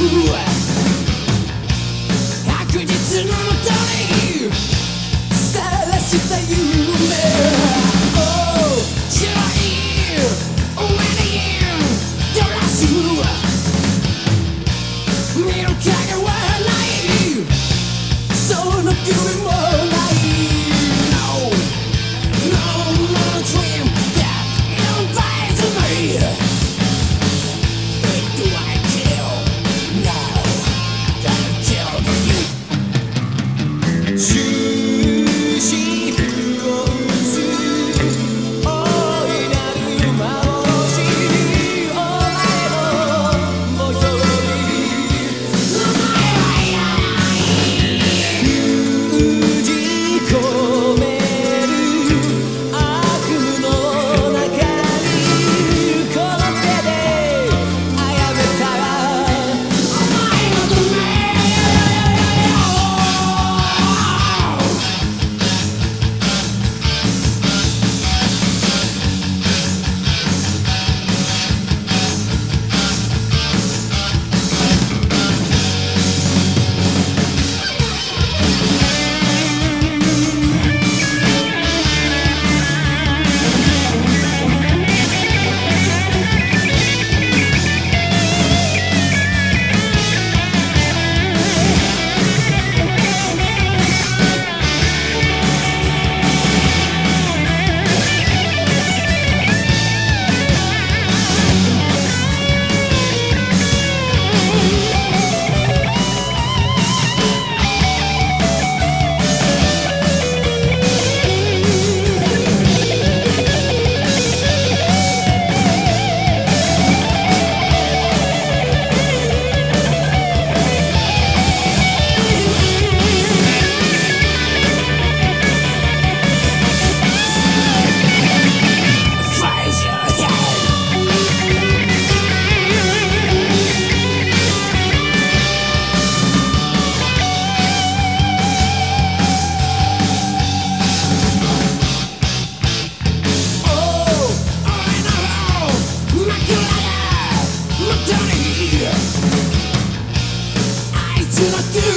確 I look